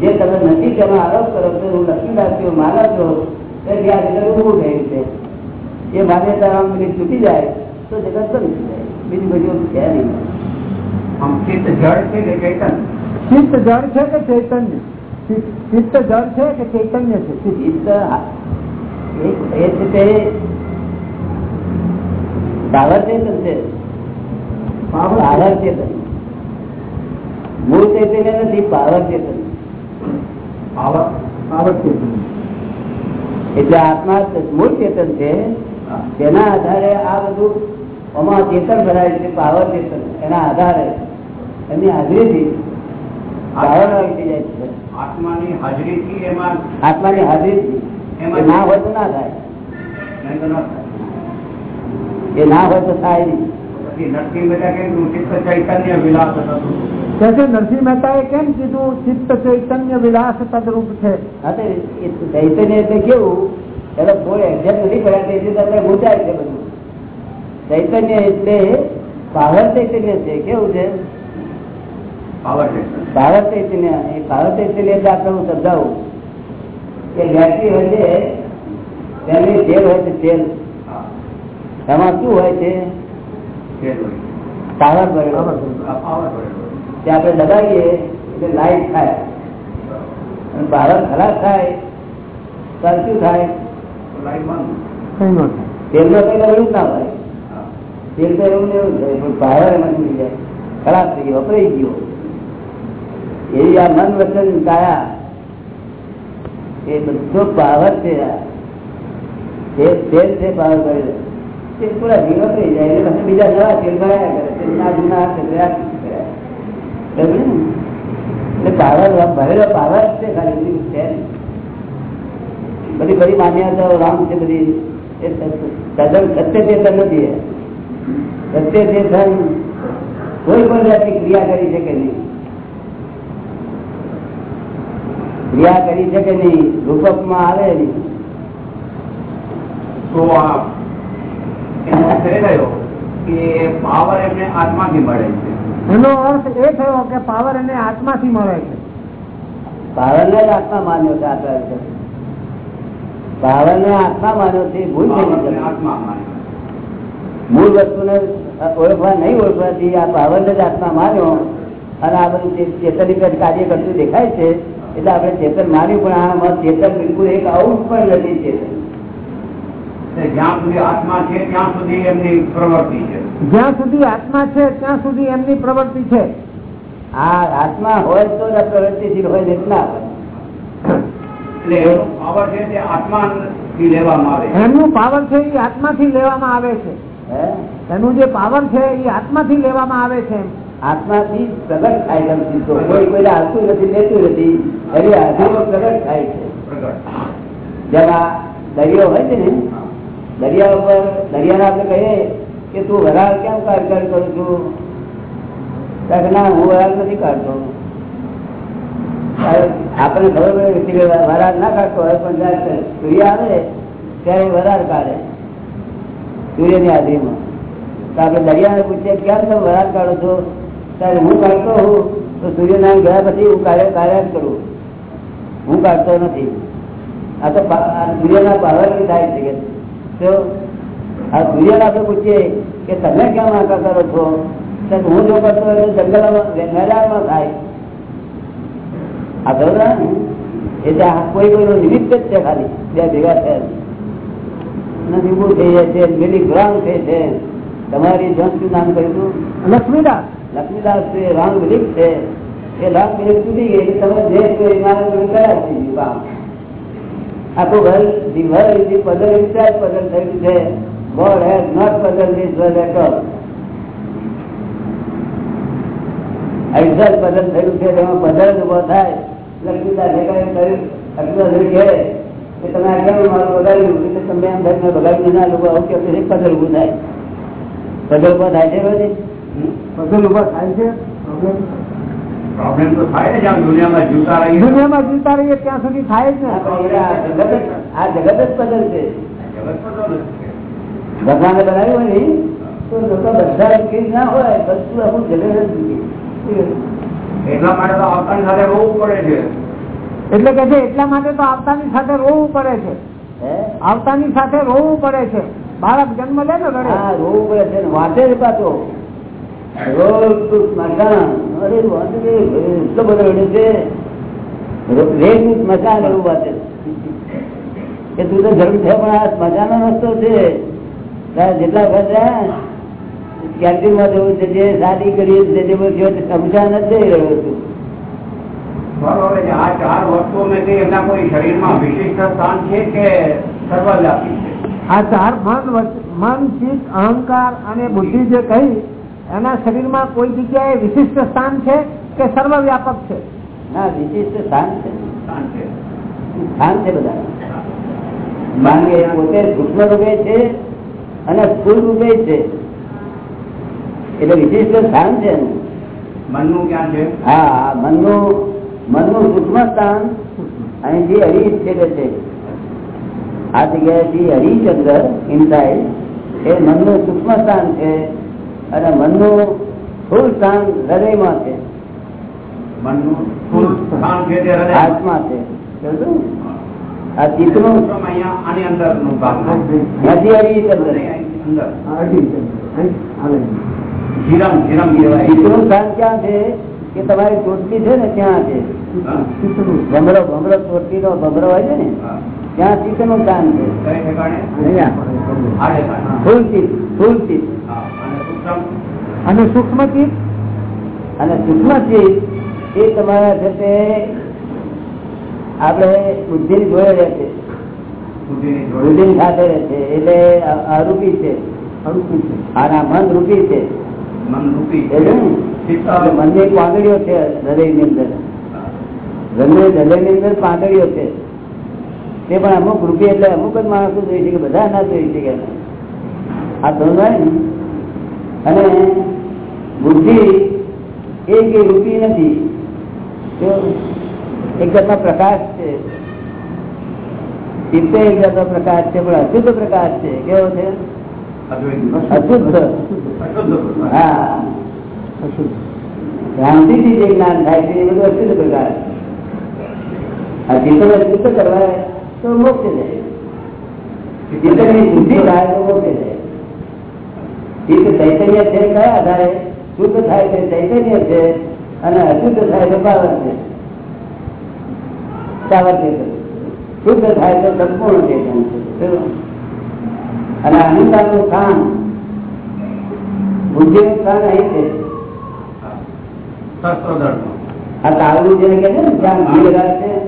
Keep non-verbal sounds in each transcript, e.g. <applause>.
જે તમે નથી તમે આરોપ કરો તો હું લક્ષ્મીદાસ છું માનો છો તે ત્યાં જગત ઊભું થયું છે. એ માન્યતા આમ છૂટી જાય તો જગત બંધ જાય. બીજું બધું છે નહીં. આમ ચિત્ત જળ છે કે ચેતન ચિત્ત જળ છે કે ચૈતન્ય? ચિત્ત ચિત્ત જળ છે કે ચૈતન્ય છે? ચિત્ત એ છે તે પાવર ચેતન છે. પાવર ચેતન. મૂળ ચૈતન્ય નથી પાવર ચેતન. ચૈતન્ય એટલે આત્મા મૂળ ચેતન છે. તેના આધારે આ બધું આમાં ચેતન ભરાય છે પાવર ચેતન. એના આધારે એની હાજરીથી આત્માની હાજરીથી એમાં આત્માની હાજરીથી એમાં ના હોય તો ના થાય. એ ના હોય તો થાય નહીં. નરસિંહ મહેતા મહેતાએ કેમ કીધું? ચિત્ત ચૈતન્ય વિલાસ તદરૂપ છે. એ ચૈતન્ય એટલે કેવું? એનો કોઈ એક્ઝેક્ટ નથી પડ્યા તેથી તમને છે બધું. ચૈતન્ય એટલે પાવર ચૈતન્ય છે. કેવું છે? પાવર ચૈતન્ય. એ પાવર ચૈતન્ય એટલે આપણે હું સમજાવું. કે વ્યક્તિ હોય છે તેની જેલ હોય છે તેલ. હા. એમાં શું હોય છે? છે પાવર ભરેલો. ભરેલો. તે આપણે દબાવીએ એટલે લાઈટ થાય. અને પાવર ખરાબ થાય ત્યારે શું થાય. તો લાઈટ કઈ એવું થાય. ના હોય. તેલ તો એવું એવું થાય પણ પાવર એમાં થઈ જાય ખરાબ થઈ ગયો વપરાઈ ગયો. એવી આ મન વચન કાયા એ બધો પાવર છે. તે તેલ છે પાવર કરેલો તે છે બધી બધી માન્યતાઓ રામ છે બધી. સત્ય ચેતન નથી સત્ય ચેતન કોઈ પણ જાતની ક્રિયા કરી શકે નહીં. ક્રિયા કરી શકે નહીં. રૂપકમાં આવે નહીં. તો આ એનો અર્થ એ થયો કે પાવર એમને આત્માથી મળે છે. એનો અર્થ એ થયો કે પાવર એને આત્માથી મળે છે. પાવરને જ આત્મા માન્યો છે આપણા પાવર ને આત્મા માન્યો છે ભૂલ થઈ આત્મા મૂળ વસ્તુને ઓળખવા નહીં ઓળખવાથી આ પાવરને જ આત્મા માન્યો અને આ બધું ચે- ચેતનિક કાર્ય કરતું દેખાય છે એટલે આપણે ચેતન માન્યું પણ આમાં ચેતન બિલકુલ એક આવું પણ નથી ચેતન. જ્યાં સુધી આત્મા છે ત્યાં સુધી એમની પ્રવૃત્તિ છે. જ્યાં સુધી આત્મા છે ત્યાં સુધી એમની પ્રવૃત્તિ છે. આ આત્મા હોય તો જ પ્રવૃત્તિશીલ હોય એટલા પાવર છે તે આત્માથી લેવામાં આવે એમનું પાવર છે એ આત્માથી લેવામાં આવે છે. એનું જે પાવર છે એ આત્માથી લેવામાં આવે છે આત્મા થી પ્રગટ થાય છે સીધો કોઈ કોઈ હાલતું નથી લેતું નથી. એની હાજરીમાં પ્રગટ થાય છે. પ્રગટ. જેમ આ દરિયો હોય છે ને દરિયા ઉપર, દરિયાને આપણે કહીએ કે તું વરાળ કેમ કાઢ કરું છું? ના, હું વરાળ નથી કાઢતો. આપણે ખબર પડે કે વરાળ ના કાઢતો હોય, પણ સૂર્ય આવે, ત્યારે વરાળ કાઢે. સૂર્યની હાજરીમાં તો આપણે દરિયાને પૂછીએ, કેમ તમે વરાળ કાઢો છો? ત્યારે હું કાઢતો હું તો સૂર્યનારાયણ ગયા પછી હું કાર્ય કાર્ય જ કરું. હું કાઢતો નથી. આ તો સૂર્યના પાવરથી થાય છે. કે તો આ સૂર્યને આપણે પૂછીએ કે તમે કેમ આંકા કરો છો? તો હું જો કરતો હોય તો જંગલમાં મેદાનમાં થાય. આ ખબર ને? એટલે આ કોઈ કોઈનું નિમિત્ત જ છે ખાલી. બે ભેગા થયા નથી ઊભું થઈ જાય છે પેલી ગ્રાઉન્ડ થઈ છે. તમારી જન શું નામ કહ્યું લક્ષ્મીદાસ. લક્ષ્મીદાસ છે રામ વિલિક છે. એ રામ વિલિક તૂટી ગઈ એટલે તમે જે છો એ મારા જોડે કર્યા થઈ ગયું કામ આખું world the world the puzzle in charge puzzle થયું છે. God has not puzzle this world at all થયું છે, તેમાં પઝલ ઊભો થાય. લક્ષ્મીદાસ એ કહે કહ્યું લક્ષ્મીદાસ કહે, કે તમે આ કેમ મારું બગાડ્યું એટલે તમે કે થાય. પઝલ ઊભો થાય છે પઝલ ઊભા થાય છે? પ્રોબ્લેમ તો થાય જ આમ દુનિયામાં જીવતા રહીએ. દુનિયામાં જીવતા રહીએ ત્યાં સુધી થાય જ ને. આ જગત જ- પઝલ છે. ભગવાને બનાવ્યું હોય ને તો લોકો બધા દુઃખી ના હોય બધું આખું જગત જ એટલા માટે તો આવતાની સાથે રોવું પડે છે. એટલે કે છે એટલા માટે તો આવતાની સાથે રોવું પડે છે. આવતાની સાથે રોવું પડે છે. બાળક જન્મ લે ને રોવું પડે છે ને વાંચે જ પાછો. રોજ કે તું તો જરૂર છે પણ રસ્તો છે જેટલા ખર્ચા કેન્ટીનમાં જવું છે જે શાદી કરી જે બધું સ્મશાન જ જઈ રહ્યો છું બરોબર આ ચાર ચિત્ત, અહંકાર અને બુદ્ધિ જે કહી એના શરીરમાં કોઈ જગ્યાએ વિશિષ્ટ સ્થાન છે કે સર્વવ્યાપક છે? ના વિશિષ્ટ સ્થાન છે. સ્થાન છે. સ્થાન છે બધા. માનવી પોતે સૂક્ષ્મ રૂપે છે અને સ્થુલ રૂપે છે. એટલે વિશિષ્ટ સ્થાન છે એનું. મનનું ક્યાં છે? હા મનનું મનનું સૂક્ષ્મ સ્થાન અહીંથી હરી છેડે છે. આ જગ્યાએથી હરિચંદ્ર ઇન્સાઇડ એ મનનું સૂક્ષ્મ સ્થાન છે. અને મનનું ફૂલ સ્થાન હૃદયમાં છે. મનનું સ્થૂળ સ્થાન છે તે હૃદય છે. આ ચિત્તનું આની અંદરનું ભાગ નથી હરિચંદ્ર અંદર. જીરમ જીરમ કહેવાય. ચિત્તનું સ્થાન ક્યાં છે? કે તમારી ચોટલી છે ને ત્યાં છે. ભમરો ભમરો ચોટલી નો ભમરો હોય છે ને? હા. ચિત્તનું સ્થાન છે. ફૂલ ચિત્ત અને સૂક્ષ્મ? ચિત્ત અને સૂક્ષ્મ ચિત્ત એ તમારા છે તે આપણે બુદ્ધિ ની જોડે રહે છે. બુદ્ધિ ની સાથે રહે છે. એટલે અ- અરૂપી છે. આના મન રૂપી છે. મન રૂપી મનની પાંદડીઓ છે હૃદયની અંદર. હૃદય હૃદયની અંદર પાંદડીઓ છે. તે પણ અમુક રૂપિયા એટલે અમુક જ માણસો જોઈ શકે? બધા ના જોઈ શકે. આ સમજાય ને. અને બુદ્ધિ એ રૂપી નથી. એક જાતનો પ્રકાશ છે. ચિત્તે એક જાતનો પ્રકાશ છે, પણ અશુદ્ધ પ્રકાશ છે. કેવો છે? અશુદ્ધ. હા. ભ્રાંતિથી જે જ્ઞાન થાય છે, એ બધું અશુદ્ધ પ્રકાર આ ચિત્તને અશુદ્ધ કરવા તો મોક્ષ જાય શુદ્ધિ થાય તો મોક્ષ જાય ચિત્ત ચૈતન્ય છે કયા આધારે? શુદ્ધ થાય છે ચૈતન્ય છે અને અશુદ્ધ થાય તો પાવર છે. પાવર છે શુદ્ધ થાય તો સંપૂર્ણ ચેતન છે. અને અનુસારનું સ્થાન બુદ્ધિનું સ્થાન અહીં છે. આ તાળું જેને કહે છે ને જ્યાં ઘી છે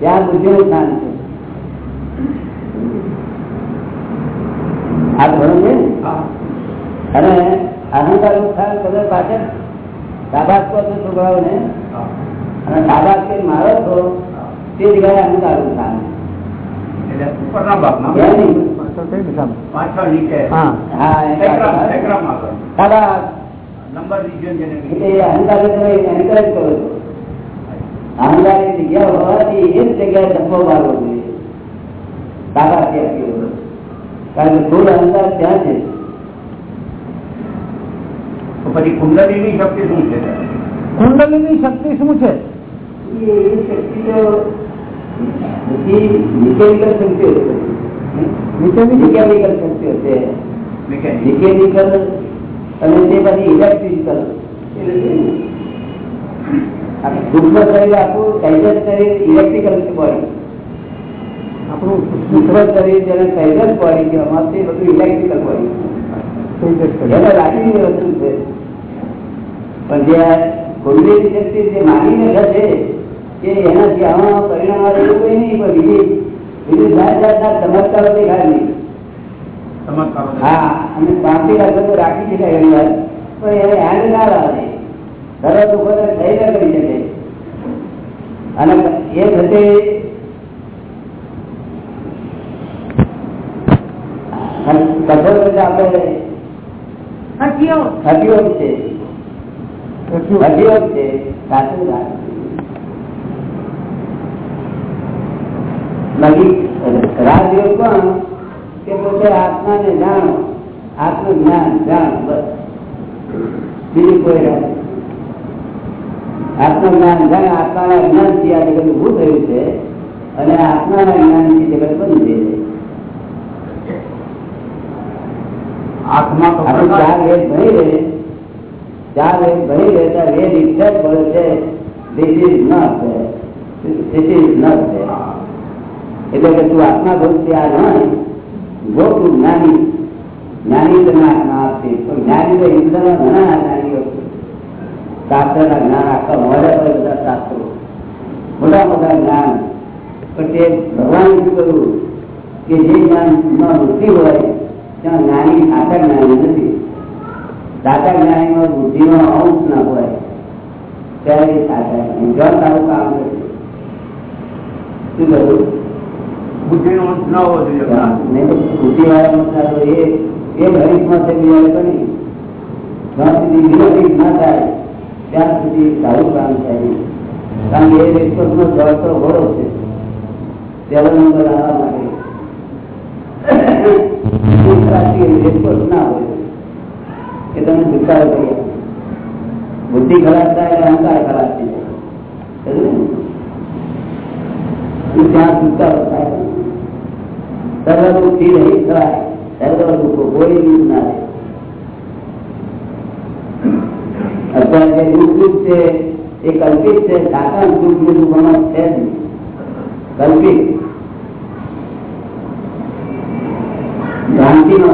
ત્યાં બુદ્ધિનું સ્થાન છે. આ ઘણું છે અને અહંકારનું સ્થાન તમે પાછળ શાબાશ કહો છો છોકરાઓને હા. અને શાબાશ કે મારો છો તે જગ્યાએ અહંકારનું સ્થાન એટલે ઉપરના ભાગમાં? પાછળ નીચે. હા. હા નંબર રિજિયન જેને એ અહંકાર તમે એન્કરેજ કરો છો અહંકારની જગ્યા હોવાથી એ જ જગ્યાએ ધક્કો મારવો જોઈએ શાબાશ આપી કારણ કે થોડો અહંકાર ત્યાં છે તો પછી કુંડલીની શક્તિ શું છે કુંડલીની શક્તિ શું છે એ એ શક્તિ તો બધી મિકેનિકલ શક્તિઓ છે નીચેની મિકેનિકલ શક્તિઓ છે મિકેનિક મિકેનિકલ અને તે પછી ઇલેક્ટ્રિકલ સૂક્ષ્મ શરીર આપણું કૈજસ શરીર ઇલેક્ટ્રિકલ બોડી આપણું સૂક્ષ્મ શરીર જેને કૈજસ બોડી કહેવામાં તે બધું ઇલેક્ટ્રિકલ બોડી એને રાખીને વસ્તુ છે. પણ જે આ કુંડલીની શક્તિ જે માનીને થશે કે એનાથી આમાં પરિણામ આવે એવું કોઈ નહીં પણ બીજી બીજી જાત જાતના ચમત્કારો દેખાય નહીં. હા અને શાંતિ રાખો તો રાખી શકાય એની વાત પણ એને હેન્ડ ના લાવે તરત ઉપર થઈ ન કરી શકે. અને એ થતે કઠોર રીતે આપણે હટિયોગ છે. હટિયોગ છે. સાચું બાકી રાજયોગ પણ કે પોતે આત્માને જાણો આત્મ જ્ઞાન જાણો બસ. બીજું કોઈ રાજ આત્મજ્ઞાન જાણે આત્માના જ્ઞાનથી આ જગત ઉભું થયું છે અને આત્માના જ્ઞાનથી જગત બની છે. આત્મા તો ચાર વેદ ભણી રહે ચાર વેદ ભણી રહે ત્યાં વેદ ઈચ્છા જ પડે છે. Not there. this is not એટલે કે તું આત્મા ભૂત આ નહીં ગો તું જ્ઞાની જ્ઞાની તને આત્મા આપશે પણ જ્ઞાની તો હિન્દુના ઘણા શાસ્ત્રના જ્ઞાન આખા મોઢા પર બધા શાસ્ત્રો મોટા મોટા જ્ઞાન પણ તે ભગવાન શું કહ્યું કે જે જ્ઞાનમાં બુદ્ધિ હોય ત્યાં જ્ઞાની સાચા જ્ઞાની નથી સાચા જ્ઞાનીમાં બુદ્ધિનો અંશ ના હોય ત્યારે એ સાચા જ્ઞાની જો તારું કામ નથી શું કહ્યું બુદ્ધિનો અંશ ન હોવો જોઈએ જ્ઞાન. નહીં તો બુદ્ધિવાળા મતલબ એ એ ભવિષ્યમાં છે બીજા પણ જ્યાં સુધી વિરોધી ના થાય ત્યાં સુધી સારું કામ થાય નહીં. કારણ કે એ રેસકોર્સનો જળતો ઘોડો છે પહેલો નંબર આવવા માટે રેસકોર્સ ના હોય કે તમે છુટકારો કરી આપો. બુદ્ધિ ખરાબ થાય એટલે અહંકાર ખરાબ થઈ જાય સમજ્યું ને? ઈ ત્યાં છુટકારો થાય સર્વ દુઃખથી રહી થવાય સર્વ દુઃખો કોઈ દુઃખ ના રહે અત્યારે જે દુઃખ દુઃખ છે એ કલ્પિત છે સાચા દુઃખ જે દુઃખોમાં છે જ નહીં. કલ્પિત. ભ્રાંતિ નો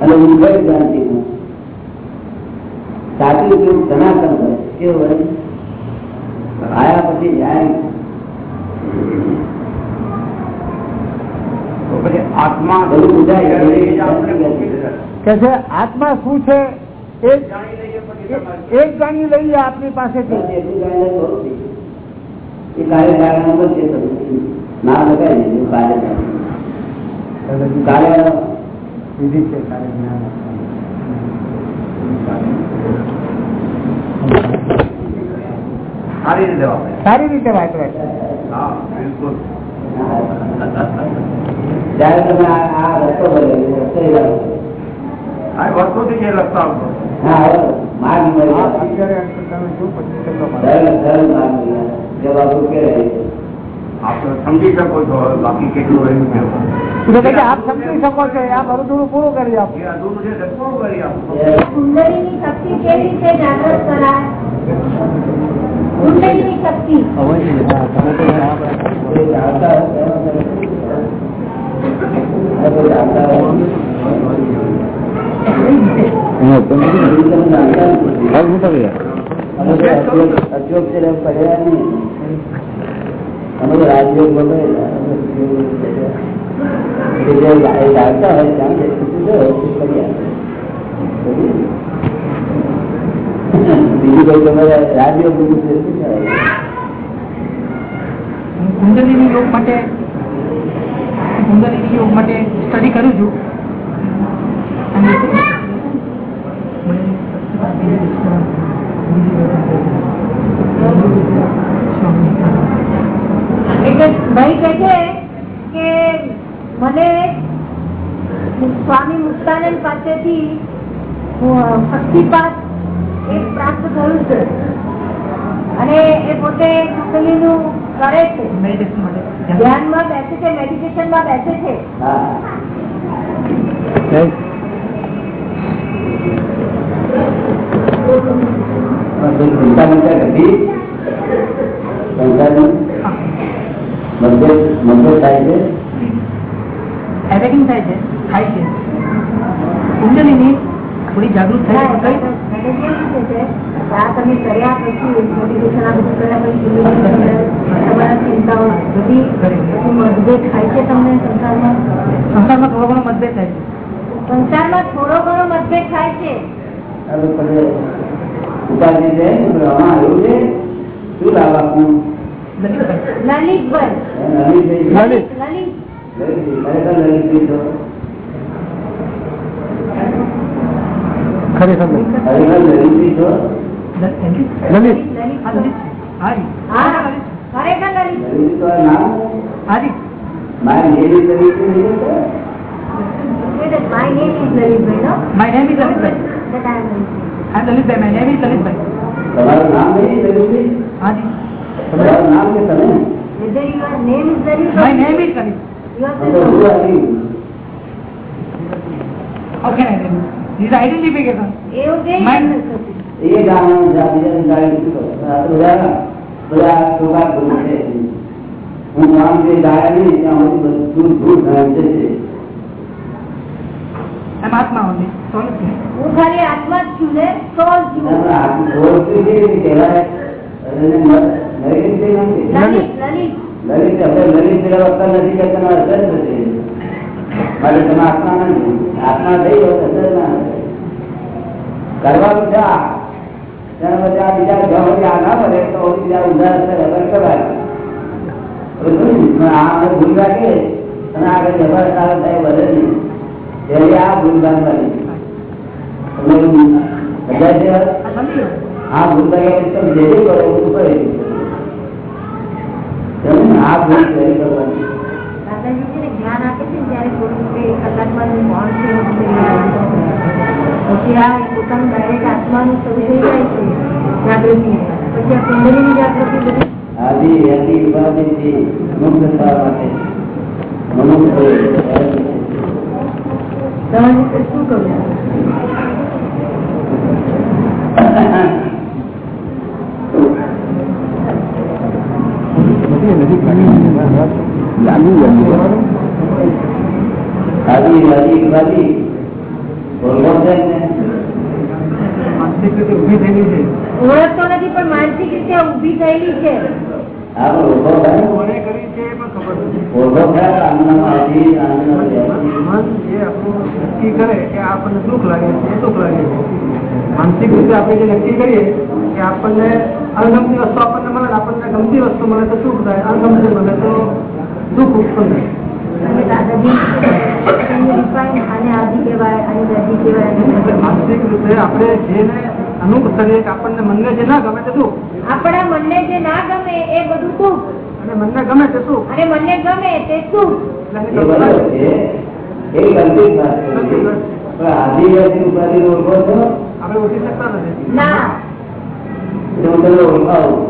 અને ઉદ્ભવ ભ્રાંતિ નો સાચું દુઃખ સનાતન હોય કેવું હોય આયા પછી જાય. તો પછી આત્મા બધું બુજાય. એ જ આપણે મૂકી દે. કે છે આત્મા શું છે એ જાણી લઈએ પછી તમારે એક જાણી લઈએ આપની પાસેથી એ કાર્ય કારણ છે બધું. ના લગાય ને એવું કાર્ય કારણ. કાર્ય વિધિ છે કાર્ય જ્ઞાન સારી રીતે વાપરે સારી રીતે વાપરે હા બિલકુલ જ્યારે તમે આ આ રસ્તો બદલો રસ્તો એ લાવો. આ વર્ષોથી જે રસ્તો આવતો હા હવે માર્ગ મળી આ ગયો. ફિગરે તમે શું પછી કેટલો મારો? સરળ સરળ માર્ગ મળી ગયો. જવાબ ઉકે રહે છે. આપ તો સમજી શકો છો બાકી કેટલું રહ્યું છે એટલે કે આપ સમજી શકો છો આપ હરું થોડું પૂરું કરી આપો એ અધૂરું છે તે પૂરું કરી આપો એ કુંડળીની શક્તિ કેવી રીતે જાગૃત કરાય કુંડળીની શક્તિ કોઈ જાણતા અમે તો અશોક- અશોક છે આપે. બીજું કઈ તમારે રાજયોગ કુંડલીની યોગ માટે કુંડલીની યોગ માટે સ્ટડી કરું છું ભાઈ કે છે કે મને સ્વામી મુક્તાનંદ પાસેથી અ, શક્તિપાત એ પ્રાપ્ત થયું છે. અને એ પોતે કુંડલીનું કરે છે. ધ્યાનમાં બેસે છે મેડિટેશનમાં બેસે છે. હા ચિંતા મંતા ઘટી ઉપાધિ છે આમાં આવ્યું છે. શું લાભ આપવું. લલિત. લલિત ખરેખર લલિત. લલિત. લલિત લલિત લલિત. લલિત લલિત. આ નામ. એવી Lalit? My name is Lalitbhai That I am Lalitભાઈ. હા લલિતભાઈ મેં એવી લલિતભાઈ તમારું નામ નહીં લલિતભાઈ? હાજી તમારું નામ કે તમે Whether your name is very my name is Lalit you are તો the શું આવ્યું? ઓકે ધીસ આઈડેન્ટિફિકેશન એવું કે Mine- એ ગામમાં જા- બીજાને ગાળી શું કરો? આ તો બધા બધા ટોકા ભૂલ છે. હું ગામ જે ગાયા નહીં ત્યાં સુધી બધું ભૂલ થાય છે એમ આત્મા ઓનલી સોલ હું ખાલી આત્મા જ છું ને સોલ છું આપણે આ ઓળખી કેવી રીતે કહેવાય? અને ન- નવી રીતે નથી. લલિત લલિત લલિત આપણે લલિત પેલા વખત નથી કે તેનો અસર જ નથી માટે તમે આત્મા નથી આત્મા થઈ ગયો તો અસર ના થાય. કરવાનું છે આ ત્યાર પછી આ બીજા જ્યાં સુધી આ ના પડે તો ઓલી બીજા ઊંધા રસ્તે રબર કરાય બરોબર ને? પણ આ આપણે ભૂલ રાખીએ અને આગળ જબર સારો થાય વધે નહીં ત્યારે આ ભૂલ બાંધવાની તમે બધા છે આ સમજી ગયો આ ભૂલ ભાગ્યા તમે જે જે કરો એવું કરે તમે આ ભૂલ કરી કરવાની દાદાજી છે ને જ્ઞાન આપે છે ને ત્યારે થોડું કે કલાકમાં જે મૌન છે એવું થઈ જાય છે. પછી આ પોતાનું ડાયરેક્ટ આત્માનું શરૂ થઈ જાય છે જાગૃતિ પછી આ કુંડળીની જાગૃતિ બધી આદિ યતિ ઉપાધિથી મુક્ત થવા માટે મનુષ્ય તમારી રીતે શું કહ્યું આદિ યતિ ઉપાધિ બોલવો છે ને માનસિક રીતે ઊભી થયેલી છે ઓળખતો નથી પણ માનસિક રીતે ઊભી થયેલી છે આપણે ઊભો થાય કોણે કરી છે એ પણ ખબર નથી ઊભો થાય આનંદમાં આદિ આનંદમાં યતિ. મન જે આપણું નક્કી કરે કે આ આપણને દુઃખ લાગે છે એ દુઃખ લાગે છે માનસિક રીતે આપણે જે નક્કી કરીએ કે આપણને અણગમતી વસ્તુ આપણને મળે ને આપણને ગમતી વસ્તુ મળે તો સુખ થાય અણગમતી મળે તો દુઃખ ઉત્પન્ન. માનસિક રીતે આપણે જેને અનુભવ કરીએ આપણને મનને જે ના ગમે તે દુઃખ. આપણા મનને જે ના ગમે એ બધું સુખ. અને મનને ગમે તે સુખ. અને મનને ગમે તે સુખ. એટલે એ એની બરાબર કલ્પના છે એ ગલતી જ વાત છે. પણ આદિ યતિ ઉપાધિ ઓળખો છો આપણે ઓળખી શકતા નથી. ના. હું તમને ઓળખાવું.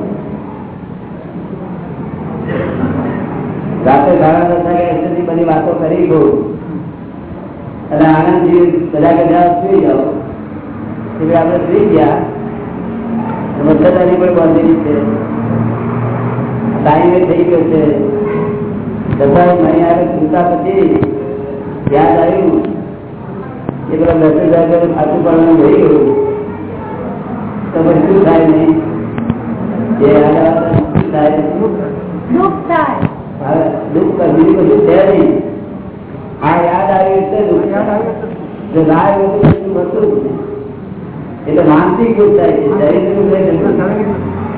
રાતે સાડા દસ બધી વાતો કરી ગયો અને આનંદજી બધા કદાચ સુઈ જાઓ. એટલે આપણે સુઈ ગયા મચ્છરદાની પણ બાંધેલી છે. ટાઈમે થઈ ગયો છે. બધા નહીં આવે સુતા પછી યાદ આવ્યું એ પેલા હજાર ખાતું પડવાનું થઈ ગયું તો પછી શું થાય નહીં જે યાદ આવે તો શું થાય દુઃખ થાય હવે દુઃખ કર બીજું કશું છે નહીં આ યાદ આવ્યું એટલે દુઃખ યાદ આવે તો જો ના આવ્યું તો કશું હતું જ નહીં. દુઃખ થાય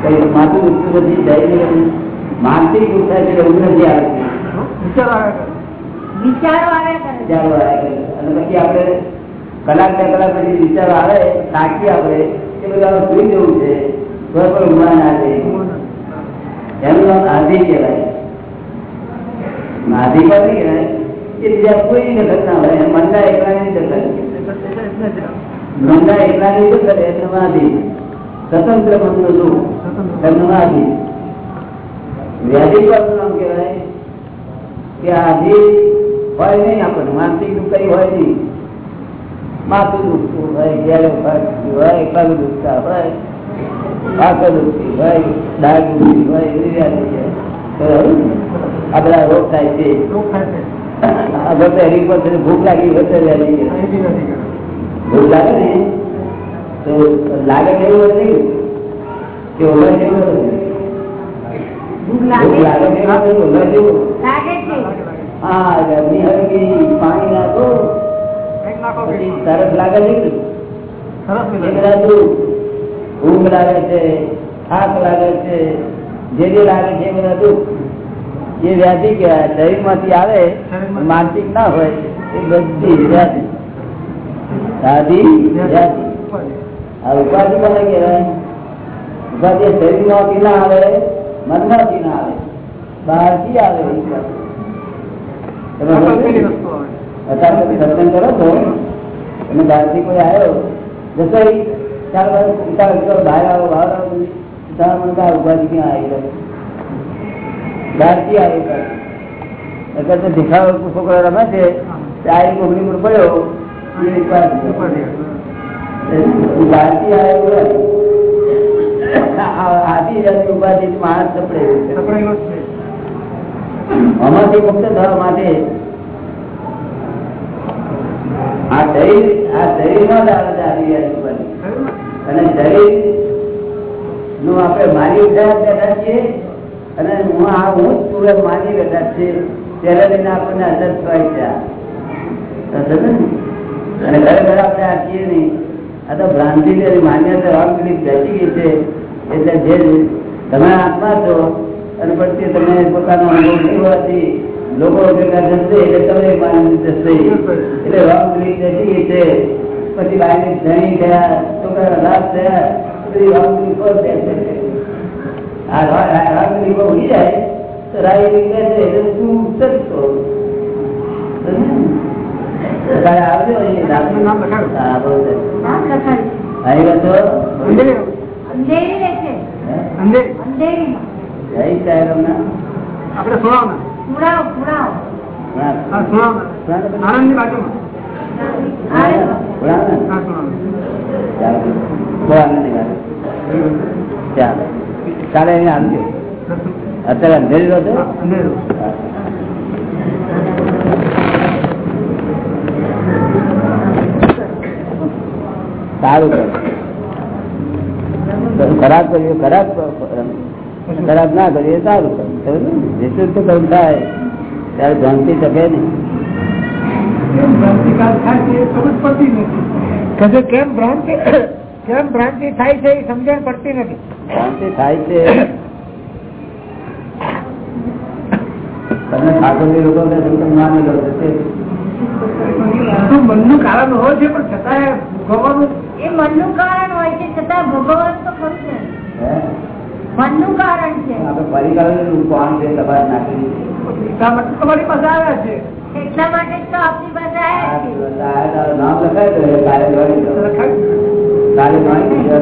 છે માથું દુખતું નથી માનસિક ઉત્સાહ છે એવું નથી આવે વિચારો આવ્યા વિચારો આવે અને પછી આપણે કલાક બે કલાક પછી વિચારો આવે તાકી આપણે કે બધા સુઈ જવું છે. તો પણ ઊંઘવા ના દે. એનું નામ આધી કહેવાય. આધી પર નહીં કહેવાય એ બીજા કોઈ દખલ ના હોય મનના એકલાની દખલ. એટલે એકલા મનના એકલાની કરે સમાધિ. સ્વતંત્ર મનનું શું? સમાધિ. વ્યાધિ પરનું નામ કહેવાય? કે આધિ હોય નહીં આપણને માનસિક દુઃખ કઈ હોય નહીં. માથું દુખતું હોય ઘેરે હોય પગ દુખતા હોય દુખતી હોય દાળ દુખતી હોય એવી વ્યાધિ છે. રોગ થાય તો ભૂખ લાગી હોય વ્યાધિ ભૂખ લાગે ને? તો લાગે કેવું એવું નથી કે ઓલા જેવું લાગે લાગે લાગે લાગે સરસ. બધા શું ઊંઘ લાગે છે થાક લાગે છે જે જે લાગે છે એ બધા દુઃખ. એ વ્યાધિ કહેવાય શરીરમાંથી આવે માનસિક ના હોય એ બધી વ્યાધિ. આ ઉપાધિ કોને કહેવાય? ઉપાધિ શરીરમાંથી ના આવે મનમાંથી ના આવે બહારથી આવે. અત્યારે તમે સત્સંગ કરો છો અને બહારથી કોઈ આવ્યો જશો ચાલો પિતા પિતા બહાર આવો બહાર આવો તારા મને ઉપાધિ ક્યાં આવી રહ્યો બહારથી આવી એટલે તો દેખાડો છોકરો રમે છે આ ઓગણી પર પડ્યો ઉપાધિ. આમાંથી મુક્ત થવા માટે આ શરીર આ શરીર નો અને શરીરનું આપણે માની બેઠા છીએ અને હું આ હું જ એમ માની બેઠા છીએ, ત્યારે આપણને અસર થાય છે? અને ખરેખર આપણે આ છીએ નહીં આ તો ભ્રાંતિ માન્યતા બેસી ગઈ છે, એટલે જે તમે આત્મા છો, અને પછી તમે પોતાનો અનુભવ નહીં હોવાથી લોકો ભેગા જશે એટલે તમે માની જશે એટલે રોંગ બિલીફ બેસી ગઈ છે. પછી બાઈને ધણી ગયા છોકરા લાભ થયા પછી રોંગ બિલીફો બેસે રોંગ બિલીફો ઉડી જાય, તો રાઈ બિલીફ છે, એટલે તું કાલે આવજો નામ. હા બહુ સરસ. નામ લખાયું અહીં વાતો અંધેરી અંધેરી રહે છે હે? અંધેરી અંધેરીમાં જય સાહેબના આપણે સુણાવના પુરાવો પુરાવો હા હા. સુણાવના આનંદની બાજુમાં આવે ભણાવો ને? હા સુણાવના ચાલો. બહુ આનંદની વાત. ચાલો. કાલે અહીં આવજો અત્યારે અંધેરી રહો છો? હા, અંધેરું હા. સારું કરો. ખરાબ કર્યું ખરાબ ખરાબ ના કરીએ સારું કરો. સમજ્યું ને? કર્મ થાય ત્યારે જાણતી શકે નહીં. પડતી નથી. કેમ ભ્રાંતિ કેમ ભ્રાંતિ થાય છે એ સમજણ પડતી નથી. શાંતિ થાય છે. તમે ઠાકોરજી લોકો ને છો મનનું કારણ હોય છે પણ છતાંય ભગવાનનું એ મનનું કારણ હોય છે છતાં ભગવાન તો ખરું છે મનનું કારણ છે. આપણે પરિકારનું કોણ છે તપાસ નાખી તમારી પાસે આવ્યા છે. એટલા માટે તો આપની પાસે આવ્યા છે નામ લખાય તો કાલે કાલે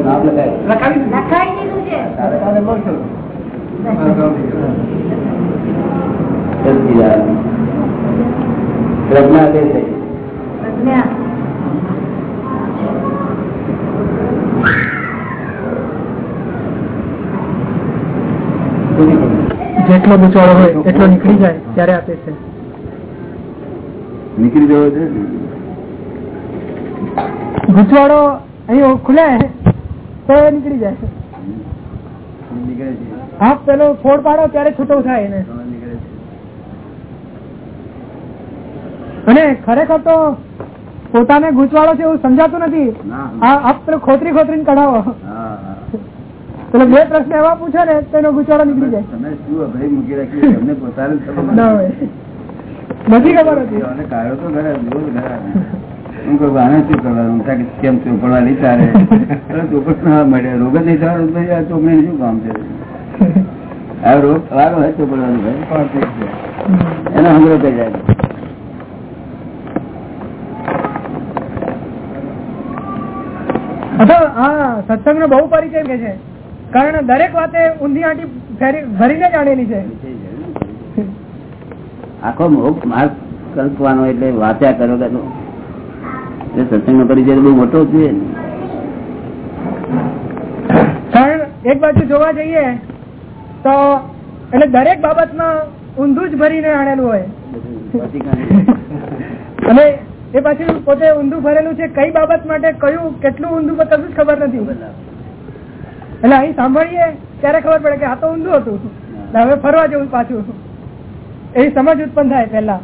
નામ લખાય. લખાવી દીધું. લખાઈ દીધું છે. કાલે મળશો. પ્રજ્ઞા તે થઈ પ્રજ્ઞા. જેટલો ગુચવાડો હોય એટલો નીકળી જાય ત્યારે આપે છે. નીકળી જવો છે? ગુચવાડો અહીં ખુલે તો નીકળી જાય છે. હા પેલો ફોડ પાડો ત્યારે છૂટો થાય એને. નીકળે અને ખરેખર તો પોતાને ગુચવાડો છે એવું સમજાતું નથી. આ પેલો ખોતરી ખોતરી કઢાવો. પેલો બે પ્રશ્ન એવા પૂછે ને તેનો ગુચારો નીકળી જાય. તમે શું અભય મૂકી રાખ્યું તમને પોતાને ના હોય. નથી ખબર હતી. કાઢો તો ખરા જુઓ તો હું કહું આને શું કરવાનું? કેમ ચોપડવા નહીં તારે? ચોપડ ના મળે રોગ નહીં થવાનું ભાઈ આ ચોપડી શું કામ છે? આ રોગ સારો હોય ચોપડવાનું ભાઈ. એનો હંગરો થઈ જાય. અથવા હા સત્સંગ નો બહુ પરિચય કે છે? કારણ દરેક વાતે ઊંધી આંટી ભરીને જાણેલી છે. આખો મોક્ષ માર્ગ કલ્પવાનો એટલે વાંચ્યા કરો કે એ સત્સંગ નો પરિચય બહુ મોટો છે કારણ એક બાજુ જોવા જઈએ તો એટલે દરેક બાબતમાં ઊંધું જ ભરીને આણેલું હોય. અને એ પાછું પોતે ઊંધું ભરેલું છે કઈ બાબત માટે કયું કેટલું ઊંધું કશું જ ખબર નથી. એટલે અહીં સાંભળીએ ત્યારે ખબર પડે કે આ તો ઊંધું હતું. હવે ફરવા જવું પાછું એ સમજ ઉત્પન્ન થાય પેલા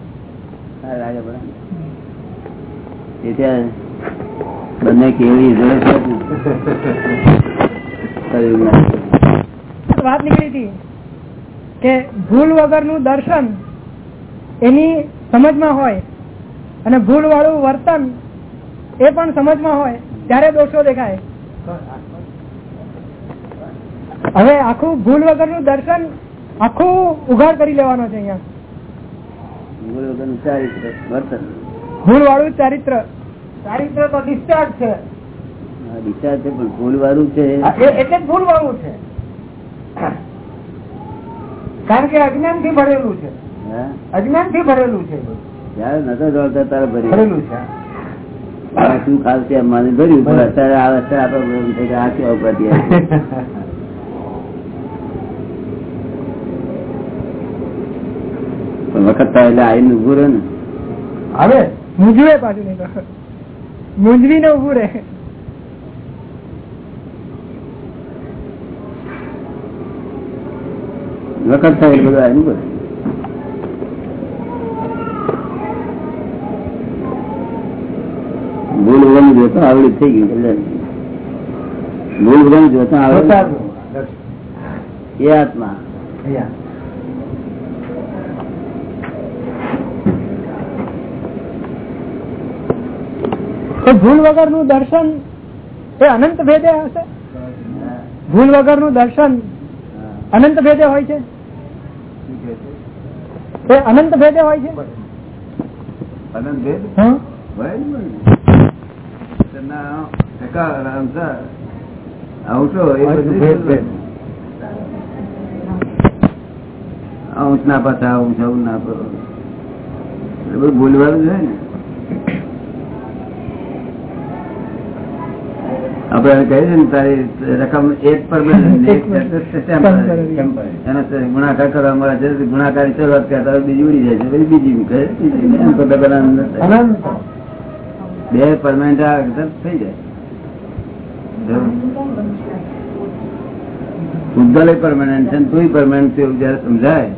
બંને કેવી. વાત નીકળી હતી કે ભૂલ વગરનું દર્શન એની સમજમાં હોય અને ભૂલ વાળું વર્તન એ પણ સમજમાં હોય ત્યારે દોષો દેખાય. હવે આખું ભૂલ વગરનું દર્શન આખું ઉઘાડ કરી લેવાનો છે અહીંયા. ચારિત્ર ભૂલ વાળું ચારિત્ર. ચારિત્ર તો ડિસ્ચાર્જ છે. હા, વિચાર છે પણ ભૂલ વાળું છે એટલે ભૂલ વાળું છે. કારણ કે અજ્ઞાનથી ભરેલું છે. હે? અજ્ઞાનથી ભરેલું છે. જયારે નતો જોડતા ત્યારે ભરેલું છે. શું ખાવશે ભર્યું પણ અત્યારે આ વસ્તુ કે આ કેવા <laughs> વખત એટલે આવીને ઉભું રહે ને. હવે મૂંઝવે પાછું નહીં મૂંઝવીને ઉભું રહે. વખત થાય એટલે બધું આવીને ઉભું ભૂલ વગરનું જોતા આવડી થઈ ગયું એટલે. ભૂલ વગરનું જોતા આવડે. એ આત્મા. તો ભૂલ વગરનું દર્શન એ અનંત ભેદે હશે? ભૂલ વગરનું દર્શન અનંત ભેદે હોય છે? એ અનંત ભેદે હોય છે? અનંત ભેદ? ને અંશો ના પાછા અંશ ના બધું છે ને. આપડે કહીએ છે ને તારી રકમ એક પર ગુણાકાર કરવા મળે છે ગુણાકાર શરૂઆત કરતા બીજી ઉડી જાય છે પછી બીજી બે પરમાનન્ટ આ થઈ જાય. ઉદ્ગલ પરમાનન્ટ છે તું પરમાનન્ટ છે એવું જયારે સમજાય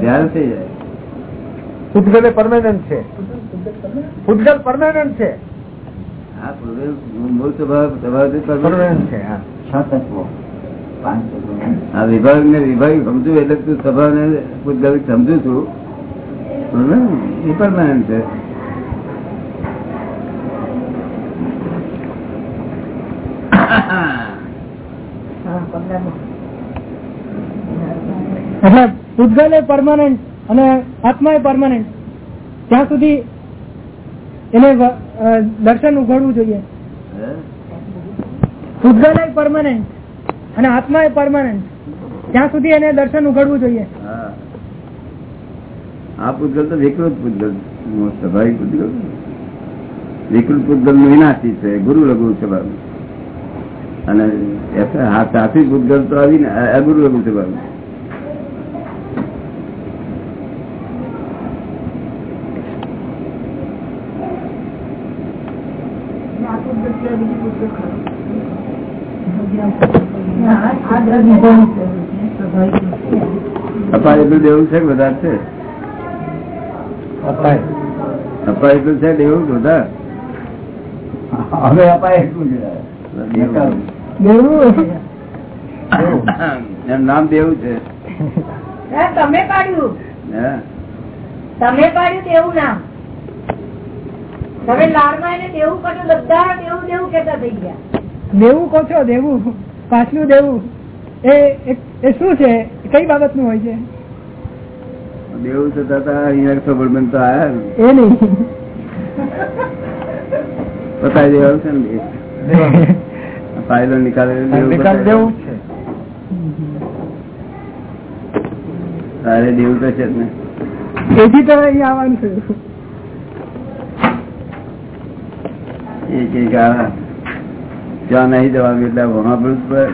ત્યારે થઈ જાય. ઉદ્ગલ પરમાનન્ટ છે. ઉદ્ગલ પરમાનન્ટ છે. આ વિભાગ ને વિભાગ સમજુ એટલે તું સ્વભાવ ને સમજુ છું. એ પરમાનન્ટ છે. એટલે ઉદ્ગલ એ પરમાનન્ટ અને આત્મા એ પરમાનન્ટ ત્યાં સુધી એને દર્શન ઉઘડવું જોઈએ. ઉદગલ પરમાનન્ટ અને આત્મા એ પરમાનન્ટ ત્યાં સુધી એને દર્શન ઉઘડવું જોઈએ. આ પૂતગલ તો વિકૃત પૂતગલ. સ્વાભાવિક પૂતગલ. વિકૃત પૂતગલનું વિનાશી છે. ગુરુ લઘુ સ્વભાવ અને એસે- હા સાથી પૂતગલ તો આવીને અગુરુ લઘુ સ્વભાવ અપાય એટલું દેવું છે વધારે છે? અપાય. એટલું છે દેવું વધારે? હવે અપાય એટલું છે. દેવું. દેવું નામ દેવું છે. તમે પાડ્યું. હે? તમે પાડ્યું તેવું નામ. તમે લાડમાં એને દેવું કર્યું બધા દેવું દેવું કેતા થઈ ગયા. દેવું કહો છો દેવું. પાછલું દેવું. એ શું છે? કઈ બાબતનું હોય છે? દેવું તો અહીંયા ખબર તો આયા એ નહીં. બતાવી દેવાનું છે ને <laughs> ફાઇલો નિકાલે દેવું છે. તારે દેવું તો છે ને. એથી તો અહીંયા આવવાનું છે એ કે કે ત્યાં નહીં જવાનું એટલે ભણવા પડવું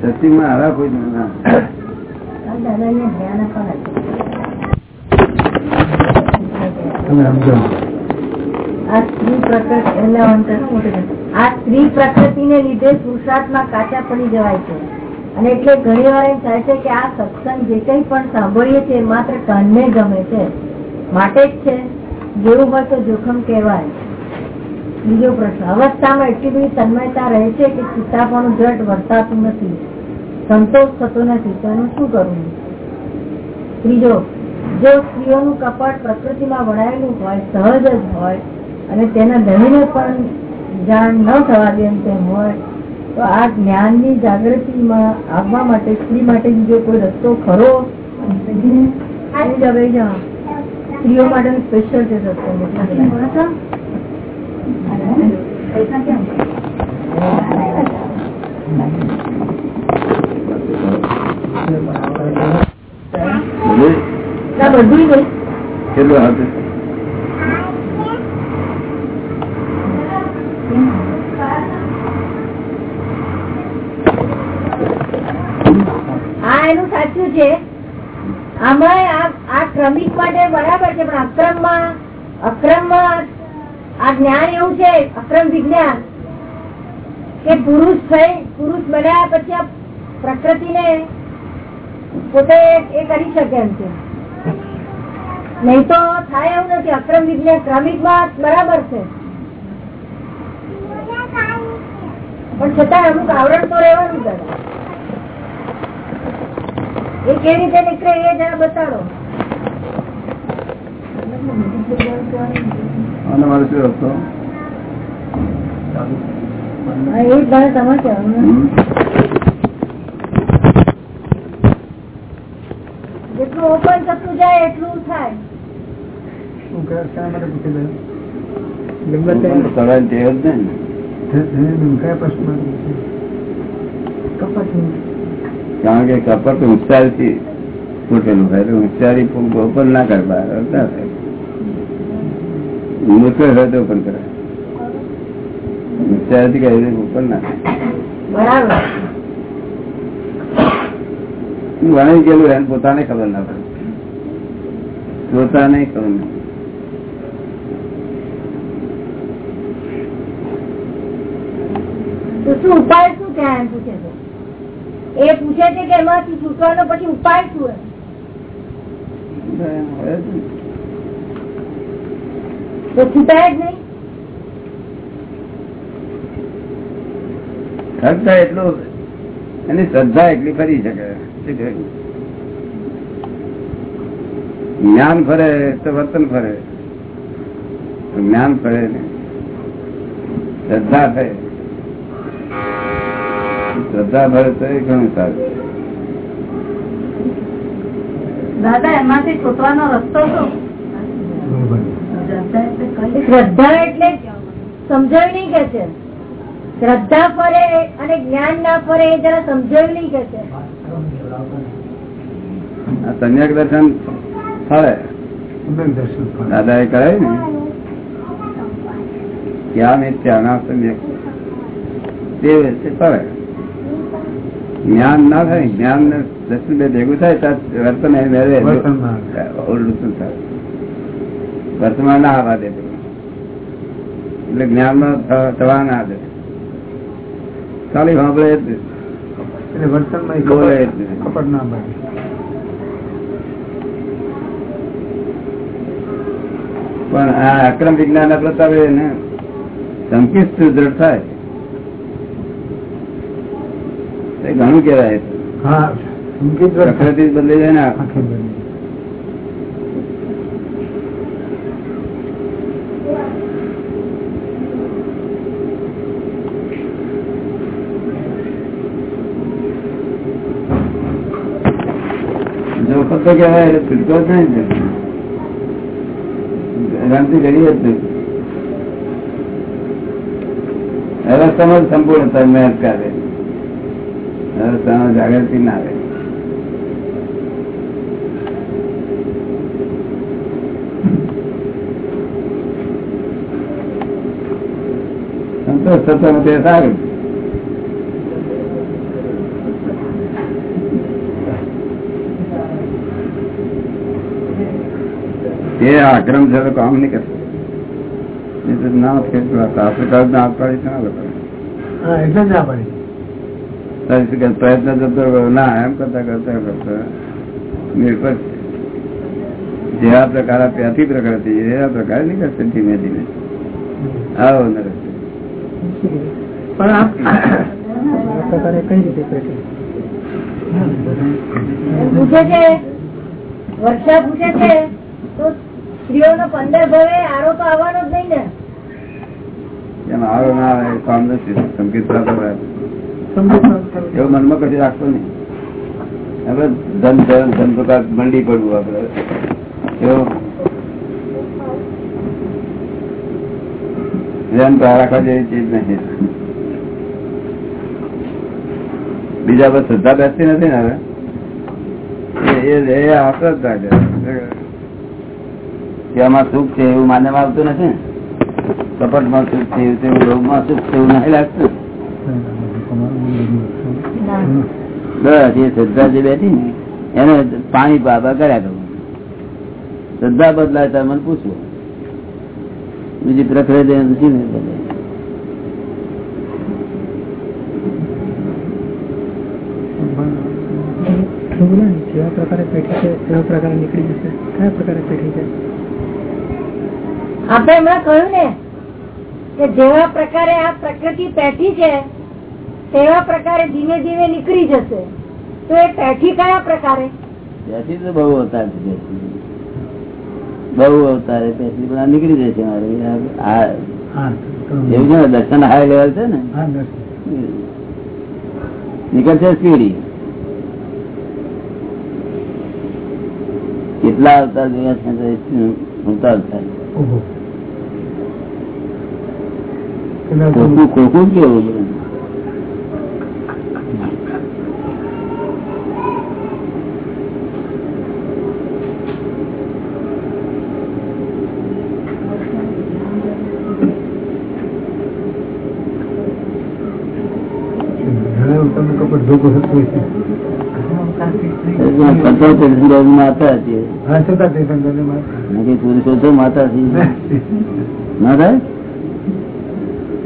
સત્યમાં આવો કોઈ ના આ સ્ત્રી પ્રકટ એટલે અંતર છે. આ સ્ત્રી પ્રકૃતિને લીધે પુરુષાર્થમાં કાચા પડી જવાય છે. અને એટલે ઘણી વાર એમ થાય છે કે આ સત્સંગ જે કઈ પણ સાંભળીએ છીએ માત્ર કાનને ગમે છે. માટે જ છે. જેવું હોય તો જોખમ કહેવાય. બીજો પ્રશ્ન. અવસ્થામાં એટલી બધી તન્મયતા રહે છે કે ચિત્તાપણું જટ વર્તાતું નથી. સંતોષ થતો નથી. તો શું કરવું? ત્રીજો, જો સ્ત્રીઓનું કપટ પ્રકૃતિમાં વળાયેલું હોય, સહજ જ હોય, અને તેના ધણીને પણ જાણ ન થવા દે એમ તેમ હોય તો આ જ્ઞાનની જાગૃતિ માં આવવા માટે સ્ત્રી માટે બીજો કોઈ રસ્તો ખરો? સ્ત્રીઓ માટે સ્પેશિયલ છે રસ્તો. બધું ના બધું કેટલું હતું એનું સાચું છે. આમાં આ- ક્રમિક માટે બરાબર છે, પણ અક્રમમાં અક્રમમાં આ જ્ઞાન એવું છે, અક્રમ વિજ્ઞાન, કે પુરુષ થઈ, પુરુષ બન્યા પછી આ પ્રકૃતિને પોતે એ કરી શકે એમ છે. નહીં તો થાય એવું નથી, અક્રમ વિજ્ઞાન ક્રમિકમાં બરાબર છે. પણ છતાં અમુક આવરણ તો રહેવાનું દાદા એ કેવી રીતે નીકળે એ જરા બતાડો અને મારે શું રસ્તો હા, એ જ મને સમજ હમ? જેટલું ઓપન થતું જાય એટલું થાય શું કરે શા માટે પૂછી લે પણ કરવાની ટેવ જ નહીં ને. કયા પ્રશ્ન કારણ કે કપટ હોશિયારી થી ફૂટેલું થાય એટલે હોશિયારી ઓપન ના કરે બહાર ના થાય. મુશ્કેલ હોય તો ઓપન કરે. હોશિયારી કઈ ઓપન ના થાય. બરાબર. વણી ગયેલું એને પોતાને ખબર ના પડે. પોતાને ખબર ના શું ઉપાય શું એમ છે? એ પૂછે છે કે એમાંથી છૂટવાનો પછી ઉપાય શું? તો છૂટાય જ નહીં. શ્રદ્ધા એટલું, એની શ્રદ્ધા એટલી ફરી શકે જ્ઞાન ફરે તો વર્તન ફરે. જ્ઞાન ફરે ને, શ્રદ્ધા ફરે શ્રદ્ધા ફરે તો એ ઘણું સારું દાદા એમાંથી છૂટવાનો રસ્તો શું? શ્રદ્ધા એટલે સમજાવી નહીં કે છે? શ્રદ્ધા ફરે અને જ્ઞાન ના ફરે એ જરા સમજાવી નહીં કે છે? આ દર્શન ફરે દાદા એ કરાય ને? ક્યાં ના સમ્યક તે વચ્ચે ફરે જ્ઞાન ના થાય જ્ઞાન દર્શન બે ભેગું થાય ત્યાં વર્તન એ મેળવે. વર્તનમાં. ઓલું થાય. વર્તમાન ના આવવા દે એટલે જ્ઞાન નો થવા ના દે ખાલી સાંભળે જ એટલે વર્તનમાં બોલે કપટ ના પડે. પણ આ અક્રમ વિજ્ઞાન પ્રતાપે ને સંકિત દ્રઢ થાય એ ઘણું કેવાય પ્રકૃતિ બદલી જાય ને આંખે બની. જો ફક્ત કહેવાય એટલે છૂટકો જ નહીં. ગણતરી કરી જ નહીં. અવસ્થામાં સંપૂર્ણ તન્મય કરે જાગૃતિ ના આવે સંતોષ થતો નથી એ સારું. એ આક્રમ છે તો કામ નહીં કરશે એ તો ના ફેરવા આફ્રિકા ના પાડી ના લોકો હા, એટલે જ ના પડે. તારી શું કે પ્રયત્ન જતો ના એમ કરતા કરતા કરતા નિર્ભર જેવા પ્રકાર ત્યાંથી પ્રકૃતિ એવા પ્રકાર નીકળશે ધીમે ધીમે. આવો નરેશ. પણ આપ પ્રકારે કઈ રીતે પૂછે છે? વર્ષા પૂછે છે? તો સ્ત્રીઓનો પંદર ભવે આરો તો આવવાનો જ નહીં ને. એમ આરો ના આવે કામ નથી. સંકેત મનમાં કશું રાખતો નહીં. હવે ધન ધન ધન પ્રકાર મંડી પડવું આપડે રાખવા જેવી ચીજ નહીં બીજા પર શ્રદ્ધા બેસતી નથી ને હવે. એ- જ કે આમાં સુખ છે એવું માનવામાં આવતું નથી ને. કપટમાં સુખ છે એવું તેવું સુખ છે એવું નહીં લાગતું. બસ એ શ્રદ્ધા જે બેઠી ને એને પાણી બાબા કર્યા કરું. શ્રદ્ધા બદલાય ત્યારે મને પૂછવું. બીજી પ્રક્રિયા નથી ને બદલે જેવા પ્રકારે પેઠી છે એવા પ્રકારે નીકળી જશે કયા પ્રકારે પેઠી છે આપણે હમણાં કહ્યું ને કે જેવા પ્રકારે આ પ્રકૃતિ પેઠી છે તેવા પ્રકારે ધીમે ધીમે નીકળી જશે. તો એ પેઠી કયા પ્રકારે? પેઠી તો બહુ અવતાર છે બહુ અવતાર પેઠી પણ નીકળી જશે મારે. દર્શન હાઈ લેવલ છે ને? નીકળશે સ્પીડી. કેટલા અવતાર જોયા છે અવતાર થાય ખોખું કેવું બધું પંદર તીર્થંકર માતા હતી. પુરુષો પુરુષોત્તમ માતા? હતી. ના થાય?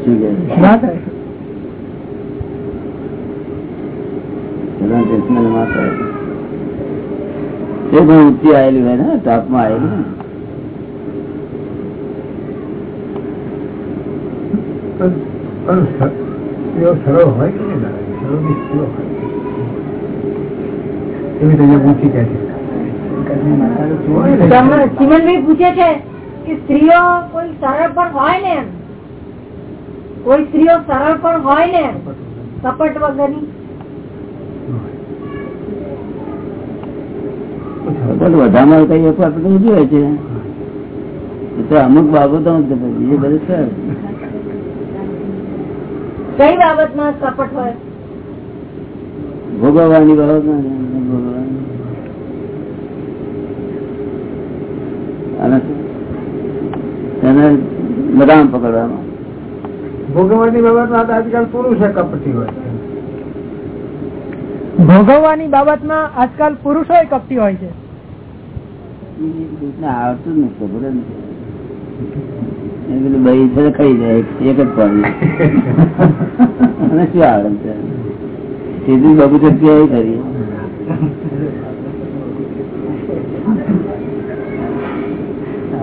શું કે ના થાય. બધા તીર્થંકર માતા. એ પણ ઊંચી આવેલી હોય ને ટોપમાં આવેલી સરળ હોય કે એવી રીતે પૂછી કે છે. ચિમનભાઈ પૂછે છે કે સ્ત્રીઓ કોઈ સરળ પણ હોય ને કોઈ સ્ત્રીઓ સરળ પણ હોય ને કપટ વગરની? વધામાં કઈ એક આપણે ઊંચી હોય છે. તો અમુક બાબતો એ બધું સર કઈ બાબતમાં કપટ હોય? ભોગવવાની બાબત ભોગવવાની અને તેને લગામ પકડવાનો. ભોગવવાની બાબતમાં આજકાલ પુરુષ કપટી હોય છે. ભોગવવાની બાબતમાં આજકાલ પુરુષો કપટી હોય છે. એટલે આવતું નથી ખબર એ પેલું છે ખાઈ જાય એક જ પાડી <laughs> અને શું આવડે છે? સીધી બબુ ચટકી આવી ખરી અને આ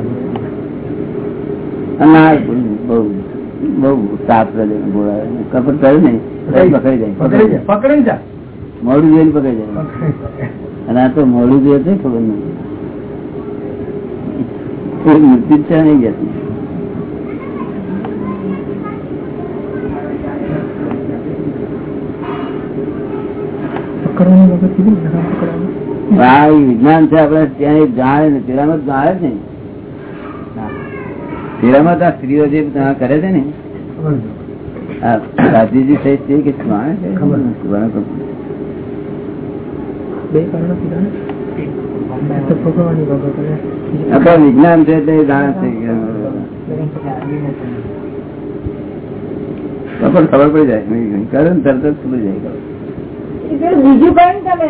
બહુ સાફ કપડ કર્યું ને પકડી જાય. પકડી જાય મોડું જોઈને પકડી જાય. અને આ તો મોડું જોઈએ છે ખબર નથી મૃત્યુ છે નહીં જતી વિજ્ઞાન છે આપડે ત્યાં જાણે ને પેલામાં તો જાણે જ નહીં. પેલામાં ત્યાં સ્ત્રીઓ જે ત્યાં કરે છે ને રાજીજી સહિત છે કે જાણે છે ખબર. બરાબર. બે કારણો કીધા ને એક તો ભોગવવાની બાબત અને બીજી આ તો વિજ્ઞાન છે એટલે એ છે કે ખબર ખબર પડી જાય. નહીં, કરે ને તરત જ ખબર જાય. બીજું તમે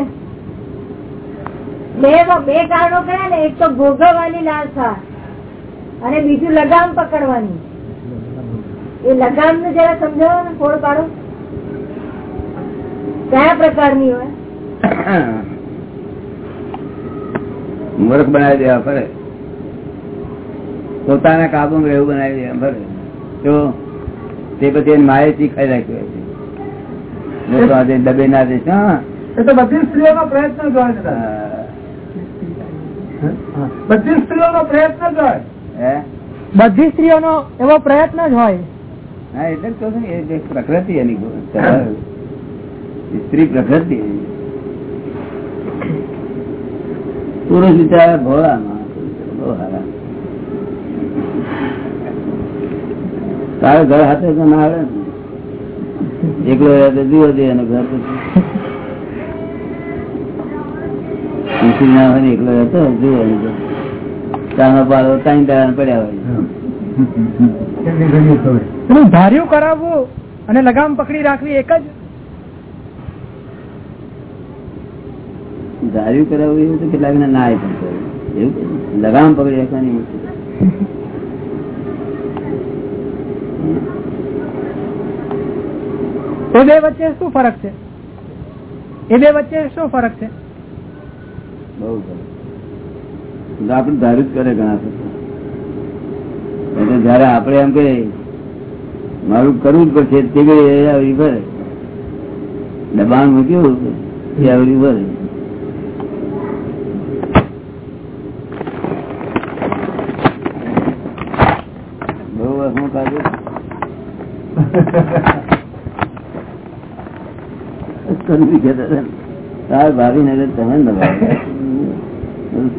બે બે કારણો કયા ને. એક તો ભોગવવાની લાલસા. અને બીજું લગામ પકડવાની. એ લગામ ને જરા સમજાવો ને ફોડ પાડો. કયા પ્રકારની હોય? મૂર્ખ બનાવી દેવા પડે. પોતાના કાબુ એવું બનાવી દેવા પડે. તો તે પછી માહિતી ખાઈ રાખ્યું હશે. દબે તો ના દેશ હા. એ તો બધી સ્ત્રીઓનો પ્રયત્ન જ હોય સ્ત્રીઓ. બધી સ્ત્રીઓનો પ્રયત્ન જ હોય? બધી સ્ત્રીઓનો એવો પ્રયત્ન જ હોય. હા એટલે ને, જે પ્રકૃતિ એની સ્ત્રી પ્રકૃતિ પુરુષ ભોળા માણસ, બહુ સારા તારે ઘર હાથે તો ના આવે ને. એકલો તો દે અને ઘર પછી ના હોય ને એકલો રહેતો જુઓ ને. ચાનો પાડો ત્રણ દાડા પડ્યા હોય. ધાર્યું કરાવવું અને લગામ પકડી રાખવી એક જ. ધાર્યું કરાવવું એવું તો કેટલાક ને ના પણ એવું લગામ પકડી રાખવાની એ બે વચ્ચે શું ફરક છે? એ બે વચ્ચે શું ફરક છે? બહુ સરસ. આપણે ધાર્યું જ કરે ઘણા એટલે જયારે આપણે એમ કે મારું કરવું જ પડશે તે કઈ આવડી ભરે દબાણ મૂક્યું એ આવડી ભરે બહુ હું કાઢું <laughs> કરવી કહેતા ને. તાર ભાભી ને એટલે તમે દબાવો.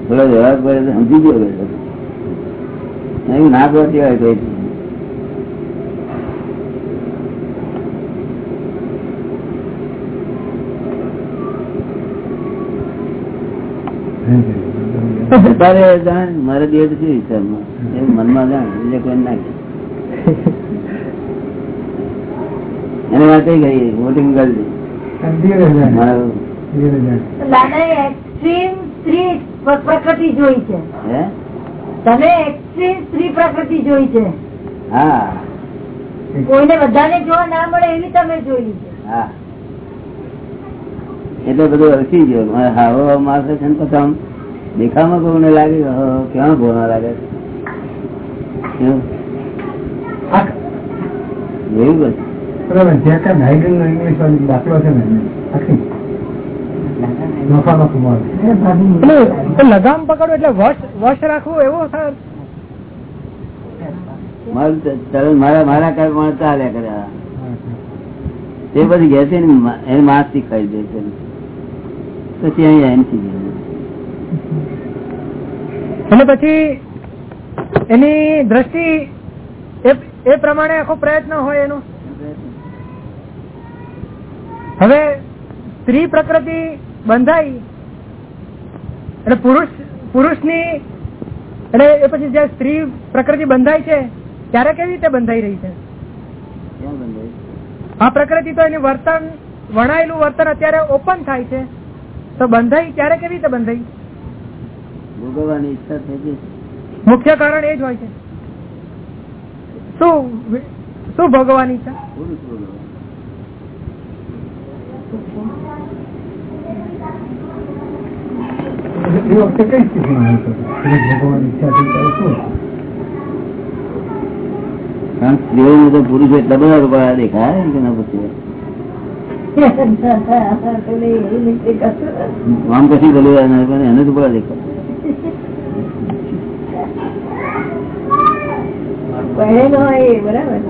થોડો વ્યવહાર કરે તો સમજી ગયો એવું ના કરવા હોય કઈ મારે દિવસ તો શું વિચારમાં એવું મનમાં જાણ એટલે કોઈ નાખે એને માટે ગઈ વોટિંગ કરી મારું પ્રકૃતિ જોઈ છે. તમે સ્ત્રી પ્રકૃતિ જોઈ છે. હા. કોઈને બધાને જોવા ના મળે એવી તમે જોઈ છે. હા. એટલે બધું અલસી ગયો. હાવો માણસ છે ને પછી આમ દેખામાં કોઈને લાગે ક્યાં ભોના લાગે? એવું ઇંગ્લિશ દાખલો છે ને આખી નફા નફો મળે પેલું એ લગામ પકડવું એટલે વશ રાખવું એવો સર મારું મારા કર્મ ચાલ્યા કર્યા તે પછી ગયા છે એને માસ શીખાઈ દે છે. પછી અહીંયા એમ શીખી અને પછી એની દ્રષ્ટિ એ એ પ્રમાણે આખો પ્રયત્ન હોય એનો. હવે સ્ત્રી પ્રકૃતિ બંધાઈ. એટલે પુરુષ પુરુષની એટલે એ પછી જયારે સ્ત્રી પ્રકૃતિ બંધાય છે ત્યારે કેવી રીતે બંધાઈ રહી છે? આ પ્રકૃતિ તો એની વર્તન વણાયેલું વર્તન અત્યારે ઓપન થાય છે. તો બંધાઈ ત્યારે કેવી રીતે બંધાઈ? ભોગવવાની ઈચ્છા થઈ મુખ્ય કારણ એ જ હોય છે. શું શું ભોગવવાની ઈચ્છા પુરુષ ભોગવવાનું. એ વખતે કઈ સ્થિતિમાં ભગવાનની ઈચ્છા થઈ ત્યારે શું કારણ સ્ત્રીઓ ને તો પુરુષો એટલા બધા રૂપિયા દેખાય કે ના પછી. આમ કશી ભલે એને પણ એને તો બધા દેખાય. બરાબર.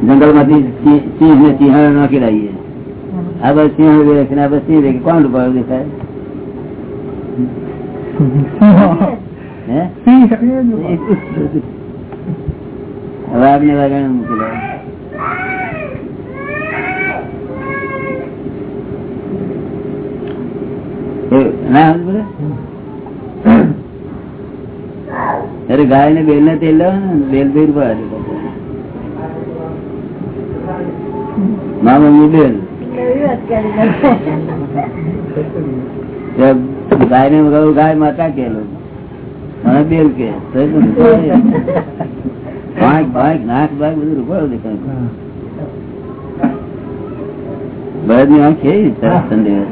જંગલમાંથી સિંહ ને સિંહ નાખી લાવીએ આ બસ સિંહ દેખે આ બસ સિંહ દેખે કોણ રૂપિયા દેખાય? વાઘ ને? અરે ગાય ને બેલ? ને તેલ લેવા ને? બેલ બેર પડે મા મમ્મી બેલ એવી વાત કરી ગાય ને ગાય માતા કેલું મને બેલ કે પાંચ પાંચ નાક ભાગ બધું રૂપાળું દેખાય. બળદની આંખ છે? સરસ ત્યારે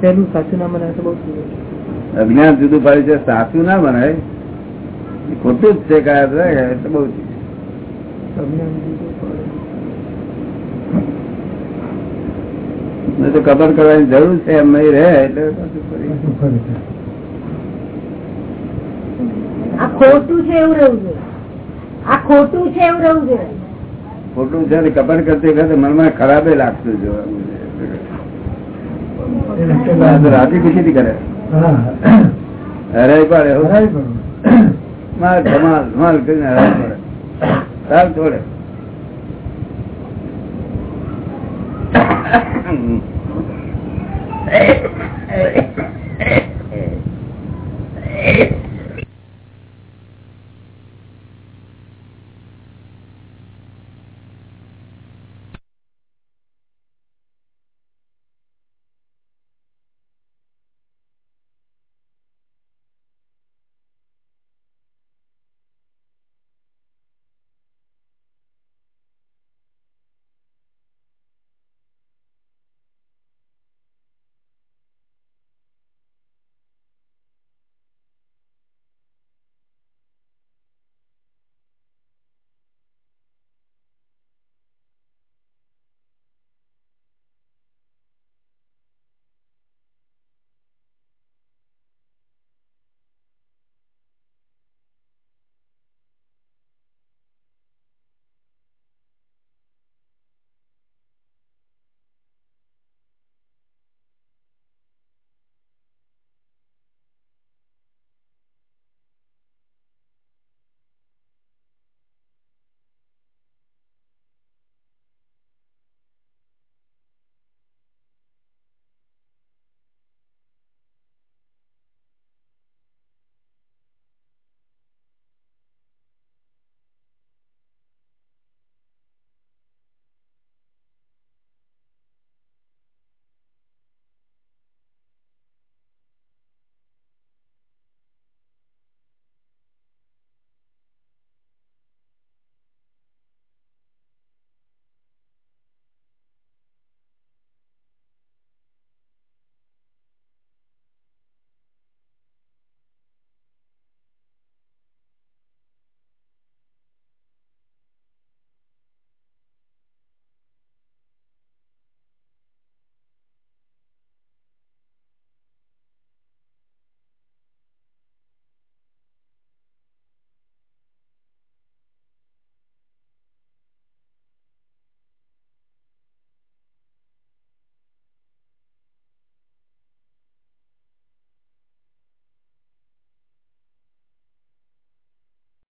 પેલું સાચું ના મને તો બહુ અજ્ઞાન જુદું પાડ્યું છે સાચું ના બનાય ખોટું જ છે બહુ તો કબર કરવાની જરૂર છે એમ નહીં રહે એટલે આ ખોટું છે એવું રહેવું જોઈએ. આ ખોટું છે એવું રહેવું જોઈએ. ખોટું છે ને કબર કરતી વખતે મનમાં ખરાબે લાગતું જોવાનું રાજી ખુશી થી કરે હરાઈ પડે. માલ ધમાલ ધમાલ કરીને હરાઈ પડે. ચાલ છોડે.